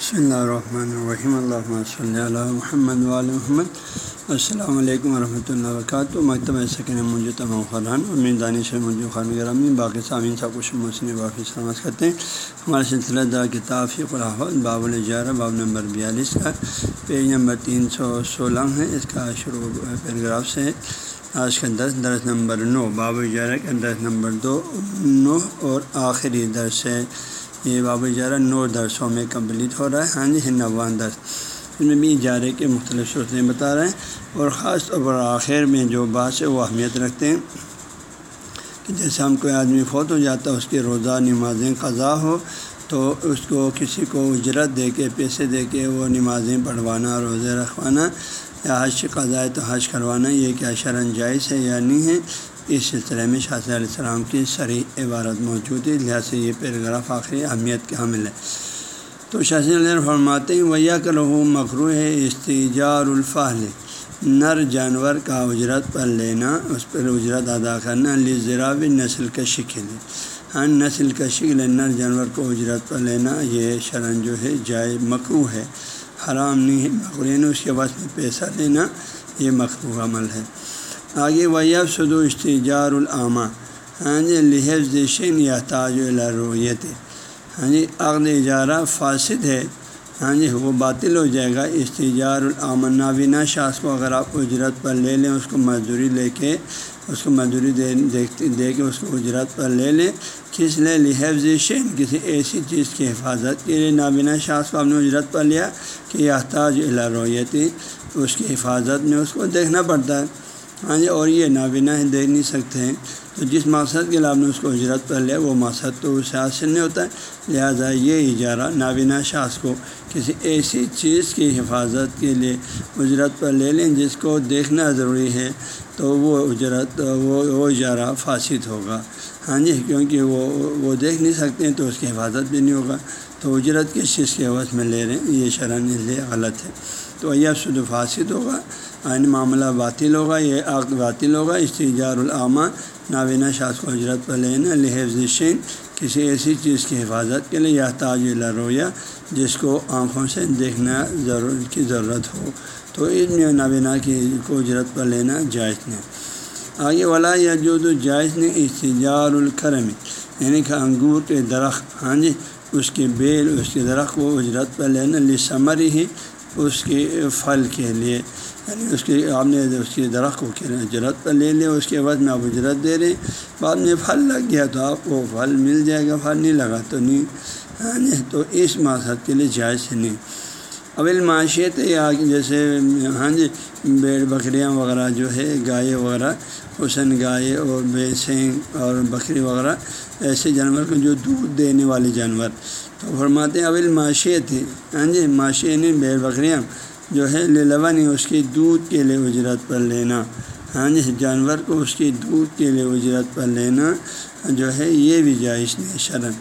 بسم اللہ الرحمن الرحیم اللہ صلی اللہ محمد محمد السلام علیکم ورحمۃ اللہ وبرکاتہ مکتبہ سکن مجھے تمام خران اور میں دانش مجھے خان گرامی باقی سامعین سب کچھ مسلم باقی سلامت کرتے ہیں ہمارے سلسلہ دار کتاب فی الحال باب الجارہ باب نمبر بیالیس کا پیج نمبر تین سو سولہ ہے اس کا شروع پیراگراف سے ہے آج کا دس درس نمبر نو باب الجارہ کا درس نمبر دو نو اور آخری درس ہے یہ باب اجارہ نو درسوں میں کمپلیٹ ہو رہا ہے۔ ہاں جی نوان درس۔ اس میں بھی اجارے کے مختلف صورتیں بتا رہے ہیں۔ اور خاص طور پر آخر میں جو بات ہے، وہ اہمیت رکھتے ہیں کہ جیسے ہم کوئی آدمی فوت ہو جاتا ہے، اس کے روزہ، نمازیں قضا ہو، تو اس کو کسی کو اجرت دے کے، پیسے دے کے وہ نمازیں پڑھوانا، روزے رکھوانا یا حج قضا ہے تو حج کروانا، یہ کیا شرن جائز ہے یا نہیں ہے؟ اس سلسلے میں شاہ علیہ السلام کی سریح عبارت موجود ہے، لہٰذا یہ پیراگراف آخری اہمیت کے حامل ہے۔ تو شاہ علیہ فرماتے ہیں ویا کر مکرو ہے استجار الفاظ نر جانور کا اجرت پر لینا، اس پر اجرت ادا کرنا لذراب نسل کشی کے لیے ہاں نسل کشی کے لیے نر جانور کو اجرت پر لینا، یہ شرن جو ہے، جائے مکرو ہے۔ حرام نہیں ہے مکرین یعنی اس کے بعد میں پیسہ لینا یہ مکرو عمل ہے۔ آگے ویب سدو اشتجار العامہ ہاں جی لحف ذیشن یا تاج الرویت ہاں جی عقد اجارہ فاسد ہے۔ ہاں جی وہ باطل ہو جائے گا۔ استجار العامن نابینا شاخ کو اگر آپ اجرت پر لے لیں، اس کو مزدوری لے کے، اس کو مزدوری دے دے کے اس کو اجرت پر لے لیں۔ کس لے لحف ذیشن کسی ایسی چیز کی حفاظت کے لیے نابینا شاخ کو آپ نے اجرت پر لیا کہ یہ تاج الرویتی اس کی حفاظت میں اس کو دیکھنا پڑتا ہے۔ ہاں جی اور یہ نابینا ہے، دیکھ نہیں سکتے ہیں۔ تو جس مقصد کے لیے آپ نے اس کو اجرت پر لیا، وہ مقصد تو اسے حاصل نہیں ہوتا ہے۔ لہٰذا یہ اجارہ نابینا شاخ کو کسی ایسی چیز کی حفاظت کے لیے اجرت پر لے لیں جس کو دیکھنا ضروری ہے، تو وہ اجرت وہ وہ اجارہ فاسد ہوگا۔ ہاں جی کیونکہ وہ وہ دیکھ نہیں سکتے ہیں، تو اس کی حفاظت بھی نہیں ہوگا۔ تو اجرت کس چیز کے عوض میں لے رہے ہیں؟ یہ شرح لیے غلط ہے۔ تو یہ سد فاسد ہوگا۔ عین معاملہ باطل ہوگا، یہ عقد باطل ہوگا استجار العامہ نابینا شاذ کو اجرت پر لینا لحفظ شین کسی ایسی چیز کی حفاظت کے لیے یا تاج لرویا جس کو آنکھوں سے دیکھنا ضرور کی ضرورت ہو۔ تو اس میں نابینا کی کو اجرت پر لینا جائز نہیں۔ آگے والا یا جو تو جائز نے استجار الکرم یعنی کہ انگور کے درخت ہاں جی اس کے بیل، اس کے درخت کو اجرت پر لینا لسمر ہی اس کے پھل کے لیے۔ یعنی اس کے آپ نے اس کے درخت کو اجرت پر لے لیا، اس کے بعد میں آپ اجرت دے رہے ہیں۔ بعد میں پھل لگ گیا تو آپ کو پھل مل جائے گا، پھل نہیں لگا تو نہیں۔ ہاں تو اس مقصد کے لیے جائز نہیں۔ اول معاشیت یا جیسے ہاں جی بیڑ بکریاں وغیرہ جو ہے، گائے وغیرہ، حسن گائے اور بھینسیں اور بکری وغیرہ، ایسے جانور کو جو دودھ دینے والے جانور۔ تو فرماتے ہیں اول معاشیت ہاں جی معاشی نہیں بیڑ بکریاں۔ جو ہے لون اس کی دودھ کے لیے اجرت پر لینا۔ ہاں جی جانور کو اس کی دودھ کے لیے اجرت پر لینا جو ہے، یہ بھی جائز نہیں شرم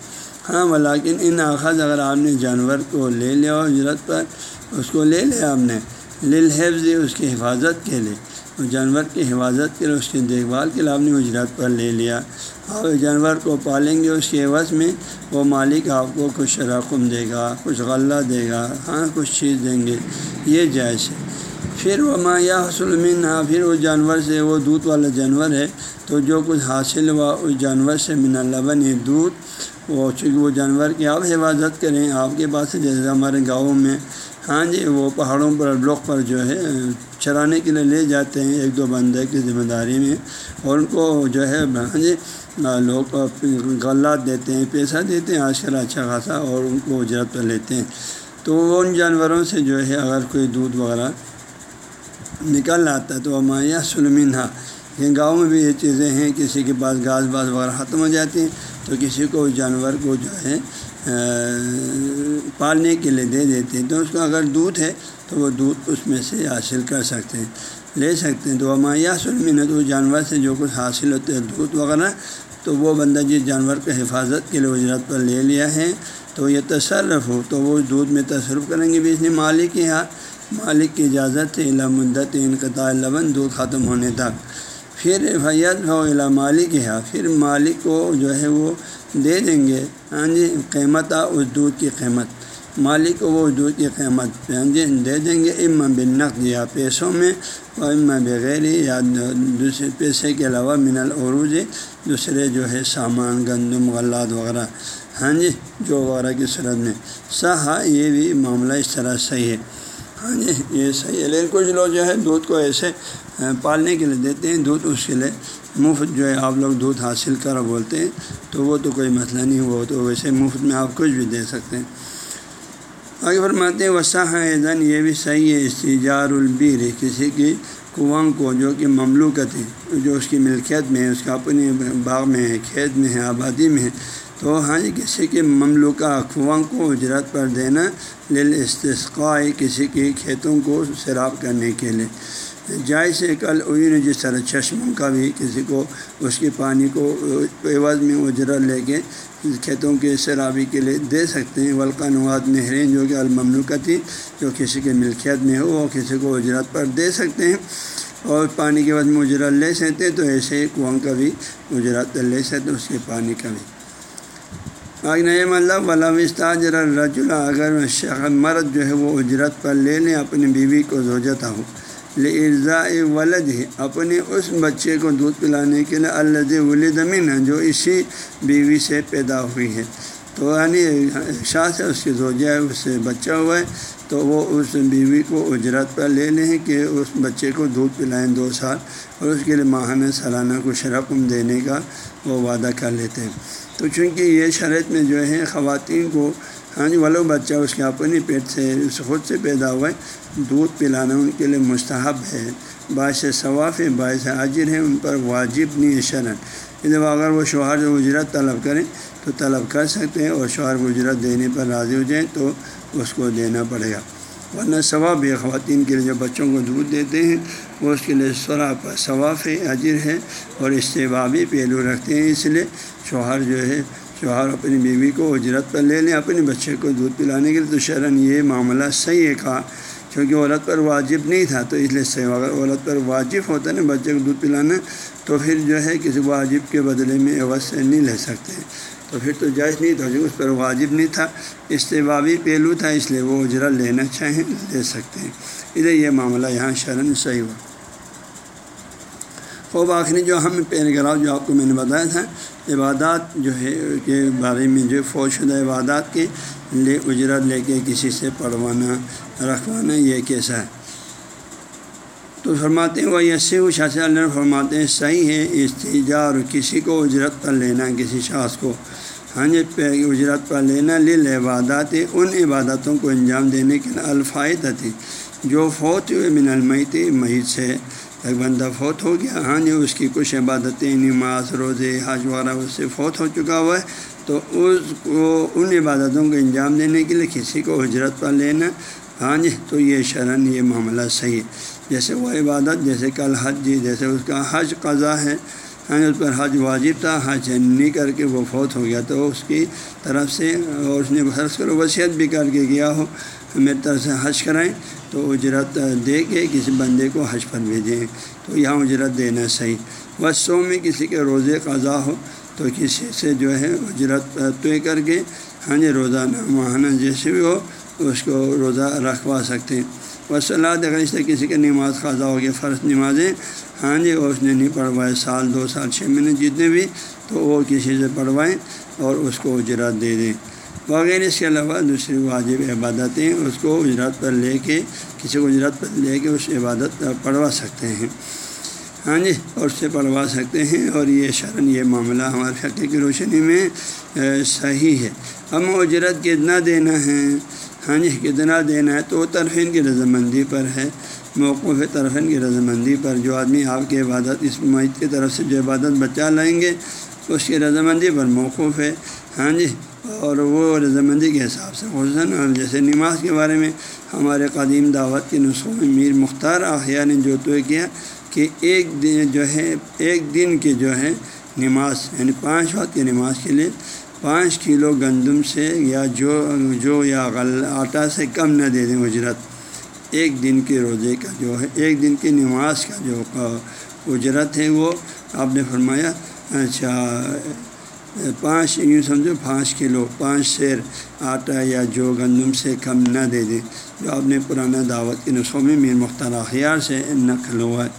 ہاں ولیکن ان آخذ اگر آپ نے جانور کو لے لیا اجرت پر، اس کو لے لیا آپ نے۔ للحفظ، اس کی حفاظت کے لیے اس جانور کی حفاظت کے لیے اس کی دیکھ بھال کے لیے آپ نے اجرت پر لے لیا۔ اور جانور کو پالیں گے، اس کے عوض میں وہ مالک آپ کو کچھ رقم دے گا، کچھ غلہ دے گا ہاں کچھ چیز دیں گے۔ یہ جائز ہے۔ پھر وہ ماں یا حسل ہاں پھر اس جانور سے، وہ دودھ والا جانور ہے، تو جو کچھ حاصل ہوا اس جانور سے، من لبن دودھ، وہ چونکہ وہ جانور کی آپ حفاظت کریں، آپ کے پاس جیسے ہمارے گاؤں میں ہاں جی وہ پہاڑوں پر، بلوک پر جو ہے، چرانے کے لیے لے جاتے ہیں ایک دو بندے کی ذمہ داری میں اور ان کو جو ہے ہاں جی لوگ غلات دیتے ہیں، پیسہ دیتے ہیں، آج کل اچھا خاصا اور ان کو اجرت پر لیتے ہیں۔ تو ان جانوروں سے جو ہے، اگر کوئی دودھ وغیرہ نکل آتا ہے تو وہ مایا سلمین ہاں گاؤں میں بھی یہ چیزیں ہیں، کسی کے پاس گھاس باس وغیرہ ختم ہو جاتی ہیں تو کسی کو جانور کو جو ہے پالنے کے لیے دے دیتے ہیں۔ تو اس کو اگر دودھ ہے تو وہ دودھ اس میں سے حاصل کر سکتے ہیں، لے سکتے ہیں۔ تو مایا سلمین تو جانور سے جو کچھ حاصل ہوتے ہیں دودھ وغیرہ، تو وہ بندہ جس جانور کی حفاظت کے لیے اجرت پر لے لیا ہے، تو یہ تصرف ہو۔ تو وہ دودھ میں تصرف کریں گے بھی۔ اس نے مالک کے ہاں مالک کی اجازت ہے الا مدت انقطاع لبن دودھ ختم ہونے تک۔ پھر فیت ہو الا مالک ہے ہاں۔ پھر مالک کو جو ہے وہ دے دیں گے۔ ہاں جی قیمت آ اس دودھ کی قیمت۔ مالک کو وہ دودھ کی قیمت۔ ہاں جی دے دیں گے۔ ام بنقد یا پیسوں میں اور ام بغیر یا دوسرے پیسے کے علاوہ من العروج، دوسرے جو ہے سامان، گندم، غلات وغیرہ۔ ہاں جی جو وغیرہ کی صورت میں۔ سہا یہ بھی معاملہ اس طرح صحیح ہے۔ ہاں جی یہ صحیح ہے۔ لیکن کچھ لوگ جو ہے دودھ کو ایسے پالنے کے لیے دیتے ہیں، دودھ اس کے لیے مفت جو ہے آپ لوگ دودھ حاصل کر بولتے ہیں، تو وہ تو کوئی مسئلہ نہیں ہوا تو ویسے مفت میں آپ کچھ بھی دے سکتے ہیں۔ آگے فرماتے ہیں وسا ہے یہ بھی صحیح ہے، استجار البیر کسی کی کنواں کو جو کہ مملوکت ہے، جو اس کی ملکیت میں ہے، اس کا اپنے باغ میں ہے، کھیت میں ہے، آبادی میں ہے، تو ہاں جی کسی کے مملوکہ کنواں کو اجرت پر دینا لل استثقاء کسی کے کھیتوں کو سیراب کرنے کے لیے۔ جائز سے کل اوین جس طرح چشموں کا بھی کسی کو اس کے پانی کو عوض میں اجرت لے کے کھیتوں کے سیرابی کے لیے دے سکتے ہیں۔ ولقہ نواد نہرین جو کہ المملوکہ جو کسی کے ملکیت میں ہو وہ کسی کو اجرت پر دے سکتے ہیں۔ اور پانی کے بعد میں لے سکتے ہیں، تو ایسے کنواں کا بھی اجرت لے سکتے اس کے پانی کا بھی۔ آگ نیم مطلب، اللہ ولا وسطاجر رجلا اگر شخ مرد جو ہے، وہ اجرت پر لے لیں اپنی بیوی کو زوجتا ہو لرزا ولد ہی اپنے اس بچے کو دودھ پلانے کے لیے الز ولدمین ہے جو اسی بیوی سے پیدا ہوئی ہے۔ تو یعنی شاہ سے اس کی زوجہ ہے، اس سے بچہ ہوا ہے۔ تو وہ اس بیوی کو اجرت پر لے لیں کہ اس بچے کو دودھ پلائیں دو سال۔ اور اس کے لیے ماہانہ سالانہ کچھ رقم دینے کا وہ وعدہ کر لیتے ہیں۔ تو چونکہ یہ شرط میں جو ہے، خواتین کو ہاں جی ولو بچہ اس کے اپنے پیٹ سے اس خود سے پیدا ہوا ہے، دودھ پلانا ان کے لیے مستحب ہے۔ باعث ثواف ہے، باعث حاضر ہے، ان پر واجب نہیں ہے شرن اس اگر وہ شوہر اجرت طلب کریں تو طلب کر سکتے ہیں اور شوہر کو اجرت دینے پر راضی ہو جائیں تو اس کو دینا پڑے گا۔ ورنہ ثواب ہے خواتین کے لیے جو بچوں کو دودھ دیتے ہیں، وہ اس کے لیے سرا پر ثواف ہے، اجر ہے اور استبابی پہلو رکھتے ہیں۔ اس لیے شوہر جو ہے شوہر اپنی بیوی کو اجرت پر لے لیں، اپنے بچے کو دودھ پلانے کے لیے، تو شرن یہ معاملہ صحیح ہے، کہا، کیونکہ عورت پر واجب نہیں تھا، تو اس لیے صحیح اگر عورت پر واجب ہوتا نا، بچے کو دودھ پلانا، تو پھر جو ہے کسی واجب کے بدلے میں عوض سے نہیں لے سکتے۔ تو پھر تو جائز نہیں تھا اس پر واجب نہیں تھا استبابی پہلو تھا، اس لیے وہ اجرا لینا چاہیں، لے سکتے ہیں۔ ادھر یہ معاملہ یہاں شرن صحیح ہوا۔ خوب آخری جو ہم پیراگراف جو آپ کو میں نے بتایا تھا، عبادات جو ہے کے بارے میں جو فوج شدہ عبادات کے لیے اجرت لے کے کسی سے پڑھوانا، رکھوانا یہ کیسا ہے؟ تو فرماتے ہیں وہ یسی و شاہ اللہ فرماتے ہیں، صحیح ہے، استجار، کسی کو اجرت پر لینا، کسی شخص کو۔ ہاں جی اجرت پر لینا، لل عبادات، ان عبادتوں کو انجام دینے کے الفائد تھی، جو فوت من المیت مہید سے۔ ایک بندہ فوت ہو گیا ہاں جی اس کی کچھ عبادتیں، نماز، روزے، حج وغیرہ، اس سے فوت ہو چکا ہوا ہے۔ تو اس کو، ان عبادتوں کو انجام دینے کے لیے کسی کو اجرت پر لینا ہاں جی تو یہ شرن یہ معاملہ صحیح ہے۔ جیسے وہ عبادت، جیسے کل حج جی جیسے اس کا حج قضا ہے ہاں جی، اس پر حج واجب تھا، حج نہیں کر کے وہ فوت ہو گیا۔ تو اس کی طرف سے اور اس نے فرض کرو وصیت بھی کر کے گیا ہو۔ میری طرف سے حج کرائیں تو اجرت دے کے کسی بندے کو حج پر بھیجیں تو یہاں اجرت دینا صحیح۔ بس سو میں کسی کے روزے قضا ہو تو کسی سے جو ہے اجرت طے کر کے ہاں جی روزانہ ماہانہ جیسے بھی ہو اس کو روزہ رکھوا سکتے ہیں۔ بس اللہ اگر اس طرح کسی کا نماز قضا ہو گیا، فرض نمازیں ہاں جی اس نے نہیں پڑھوائے، سال، دو سال، چھ مہینے جتنے بھی تو وہ کسی سے پڑھوائیں اور اس کو اجرت دے دیں۔ وغیرہ اس کے علاوہ دوسری واجب عبادتیں اس کو اجرت پر لے کے، کسی کو اجرت پر لے کے اس عبادت پڑھوا سکتے ہیں۔ ہاں جی اور اس سے پڑھوا سکتے ہیں اور یہ شرن، یہ معاملہ ہمارے فقے کی روشنی میں صحیح ہے۔ ہم اجرت کتنا دینا ہے؟ ہاں جی کتنا دینا ہے؟ تو طرفین کی رضامندی پر ہے۔ موقف طرفین کی رضامندی پر جو آدمی آپ کی عبادت، اس معیت کی طرف سے جو عبادت بچا لائیں گے، اس کی رضامندی پر موقف ہے۔ ہاں جی اور وہ رضامندی کے حساب سے حسن اور جیسے نماز کے بارے میں ہمارے قدیم دعوت کے نسخوں میں میر مختار آحیہ نے جو تو کیا کہ ایک دن جو ہے، ایک دن کے جو ہے نماز یعنی پانچ وقت کی نماز کے لیے پانچ کلو گندم سے یا جو جو یا غل، آٹا سے کم نہ دے دیں اجرت۔ ایک دن کے روزے کا جو ہے، ایک دن کی نماز کا جو اجرت ہے وہ، آپ نے فرمایا اچھا پانچ، یوں سمجھو، پانچ کلو، پانچ شیر، آٹا یا جو گندم سے کم نہ دے دیں جو آپ نے پرانا دعوت کے نسخوں میں میر مختار اخیار سے نقل ہوا ہے۔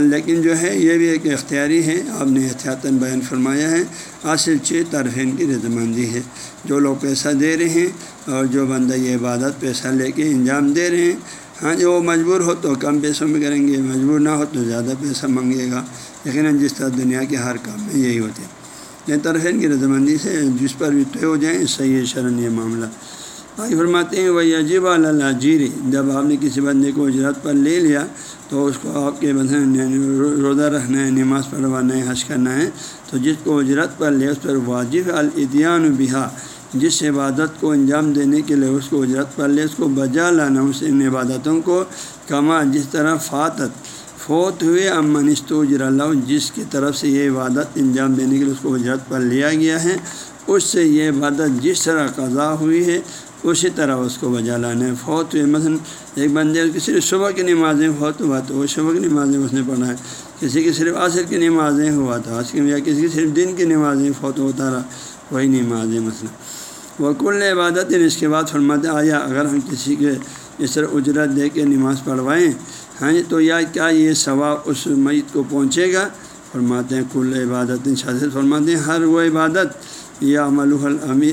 لیکن جو ہے، یہ بھی ایک اختیاری ہے۔ آپ نے احتیاطاً بیان فرمایا ہے۔ حاصل چھ طرفین کی رضامندی ہے۔ جو لوگ پیسہ دے رہے ہیں اور جو بندہ یہ عبادت پیسہ لے کے انجام دے رہے ہیں ہاں جو وہ مجبور ہو تو کم پیسوں میں کریں گے۔ مجبور نہ ہو تو زیادہ پیسہ منگے گا۔ یقیناً جس طرح دنیا کے ہر کام میں یہی ہوتے ہیں۔ یہ طرفین کی رضامندی سے جس پر بھی طے ہو جائیں، صحیح شرن یہ معاملہ۔ آئی فرماتے ہیں وہ عجیب اللہ جیری جب آپ نے کسی بندے کو اجرت پر لے لیا، تو اس کو آپ کے بدن روزہ رکھنا ہے، نماز پڑھوانا ہے، حج کرنا ہے، تو جس کو اجرت پر لے، اس پر واجب الدیان بہا جس عبادت کو انجام دینے کے لیے اس کو اجرت پر لے، اس کو بجا لانا، اس ان عبادتوں کو کما، جس طرح فاتت فوت ہوئے امن استوجر اللہ، جس کی طرف سے یہ عبادت انجام دینے کے لیے اس کو اجرت پر لیا گیا ہے، اس سے یہ عبادت جس طرح قضا ہوئی ہے، اسی طرح اس کو بجا لانا ہے۔ فوت ہوئے، مثلاً ایک بندے کی صرف صبح کی نمازیں، فوت ہوا تو وہ صبح کی نمازیں اس نے پڑھا ہے۔ کسی کی صرف عصر کی نمازیں ہوا تھا آج کی، یا کسی کی صرف دن کی نمازیں فوت ہوتا رہا، وہی نمازیں مثلاً۔ وہ کل عبادت اس کے بعد فرماتے آیا، اگر ہم کسی کے اس طرح اجرت دے کے نماز پڑھوائیں ہاں تو یا کیا یہ ثواب اس میت کو پہنچے گا؟ فرماتے ہیں، کل عبادت شاذ فرماتے ہیں، ہر وہ عبادت یا عمل المی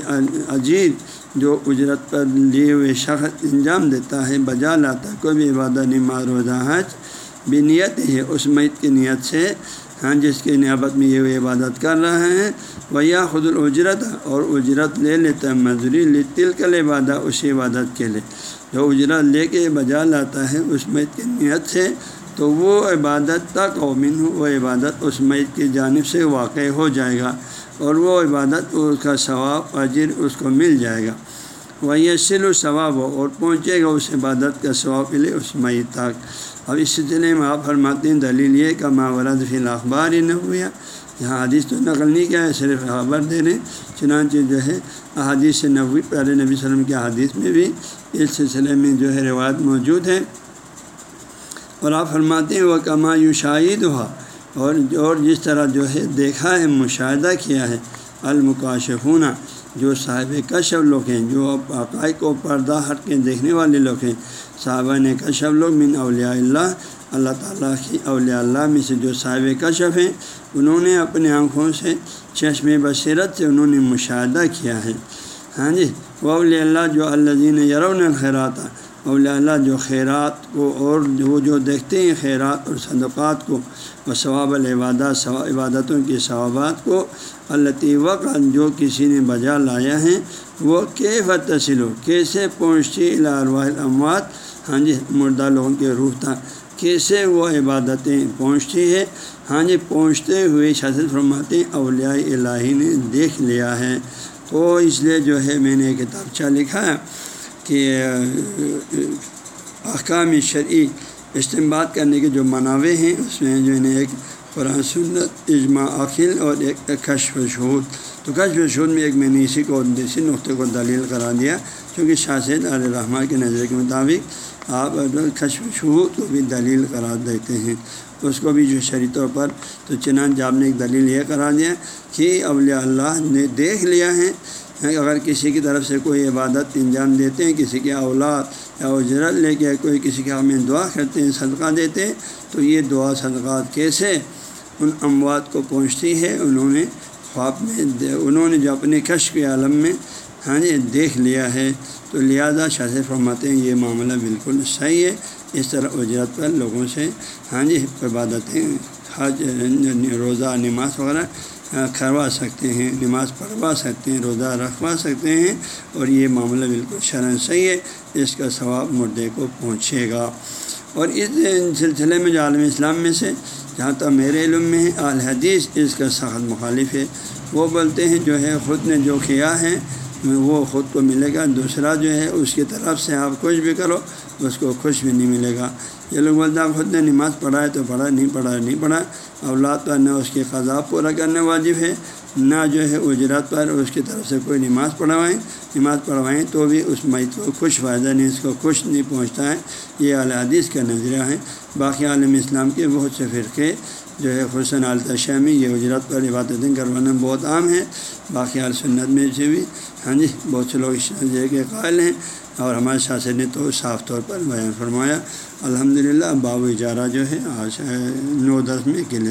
عجیب جو اجرت پر لیے ہوئے شخص انجام دیتا ہے، بجا لاتا ہے کوئی بھی عبادت نماز روزہ، حج بھی نیت ہے، اس میت کی نیت سے ہاں جس کی نیابت میں یہ عبادت کر رہے ہیں۔ وہ یا خود الاجرت اور اجرت لے لیتا ہے مزوری لی تلکل عبادت اسی عبادت کے لیے۔ جو اجرت لے کے بجا لاتا ہے اس میت کی نیت سے، تو وہ عبادت تک اومن ہو وہ عبادت اس میت کی جانب سے واقع ہو جائے گا اور وہ عبادت اس کا ثواب، اجر اس کو مل جائے گا۔ وہ یہ سل و ثواب ہو اور پہنچے گا اس عبادت کا ثواب ملے اس میت تک۔ اب اس سلسلے میں آپ فرماتے ہیں، دلیل یہ کہ ماورد فی الاخبار ہی نہ ہوا یہاں حدیث تو نقل نہیں کیا ہے، صرف خبر دے رہے چنانچہ جو ہے، احادیث نبوی پہلے نبی وسلم کے حدیث میں بھی اس سلسلے میں جو ہے روایت موجود ہے اور آپ فرماتے ہیں وہ کما یو شاہد ہوا اور اور جس طرح جو ہے دیکھا ہے، مشاہدہ کیا ہے۔ المکاشفون۔ جو صاحب کشف لوگ ہیں، جو عقائق کو پردہ ہٹ کے دیکھنے والے لوگ ہیں۔ صحابہ نے کشف لوگ من اولیاء اللہ۔ اللہ تعالیٰ کی اولیاء اللہ میں سے جو صاحب کشف ہیں، انہوں نے اپنے آنکھوں سے چشم بصیرت سے انہوں نے مشاہدہ کیا ہے۔ ہاں جی؟ وہ اللہ جو اللہ جین یرون الخیرات اولیاء اللہ جو خیرات کو اور وہ جو دیکھتے ہیں خیرات اور صدقات کو وہ ثواب العبادات عبادتوں کے ثوابات کو اللہ وقت جو کسی نے بجا لایا ہے، وہ کیف تصل؟ کیسے پہنچتی الارواح الاموات ہاں جی مردہ لوگوں کے روح تک کیسے وہ عبادتیں پہنچتی ہے؟ ہاں جی پہنچتے ہوئے شاست فرماتے ہیں، اولیاء الہی نے دیکھ لیا ہے۔ تو اس لیے جو ہے میں نے کتابچہ لکھا ہے کہ، احکام شرعی استعمال کرنے کے جو مناوع ہیں، اس میں جو ہے ایک قرآن سنت، اجماع عقل اور ایک کشف شہود۔ تو کشف شہود میں ایک میں نے اسی کو دیسی نقطے کو دلیل کرا دیا۔ چونکہ شاہد علیہ رحمٰ کے نظر کے مطابق آپ کشف شہود کو بھی دلیل قرار دیتے ہیں۔ اس کو بھی جو شرعی طور پر تو چنانچہ آپ نے ایک دلیل یہ کرا دیا کہ اولیاء اللہ نے دیکھ لیا ہے اگر کسی کی طرف سے کوئی عبادت انجام دیتے ہیں، کسی کے اولاد یا اجرت لے کے کوئی کسی کے ہمیں دعا کرتے ہیں، صدقہ دیتے ہیں، تو یہ دعا صدقات کیسے ان اموات کو پہنچتی ہے؟ انہوں نے خواب میں انہوں نے جو اپنے کشف کے عالم میں ہاں جی دیکھ لیا ہے۔ تو لہٰذا شاہ فرماتے ہیں یہ معاملہ بالکل صحیح ہے۔ اس طرح اجرت پر لوگوں سے ہاں جی عبادتیں، حج، روزہ، نماز وغیرہ کروا سکتے ہیں، نماز پڑھوا سکتے ہیں، روزہ رکھوا سکتے ہیں۔ اور یہ معاملہ بالکل شرح صحیح ہے، اس کا ثواب مردے کو پہنچے گا۔ اور اس سلسلے میں جو عالم اسلام میں سے، جہاں تک میرے علم میں ہے الحدیث اس کا سخت مخالف ہے۔ وہ بولتے ہیں جو ہے، خود نے جو کیا ہے وہ خود کو ملے گا، دوسرا جو ہے اس کی طرف سے آپ کچھ بھی کرو، اس کو خوش بھی نہیں ملے گا۔ یہ لوگ بولتے ہیں خود نے نماز پڑھا ہے تو پڑھا، نہیں پڑھا نہیں پڑھا۔ اولاد پر نہ اس کی خذاب پورا کرنا واجب ہے، نہ جو ہے اجرت پر اس کی طرف سے کوئی نماز پڑھوائیں۔ نماز پڑھوائیں تو بھی اس میت کو خوش فائدہ نہیں، اس کو خوش نہیں پہنچتا ہے۔ یہ اعلیٰ حدیث کا نظریہ ہے۔ باقی عالم اسلام کے بہت سے فرقے جو ہے حسن التشہ میں یہ اجرت پر عبادتیں کروانا بہت عام ہے باقی حال سنت میں سے بھی ہاں جی بہت سے لوگ اس کے قائل ہیں۔ اور ہمارے ساتھ نے تو صاف طور پر بیان فرمایا۔ الحمد للہ باب اجارہ جو ہے، آج نو دس میں کلیئر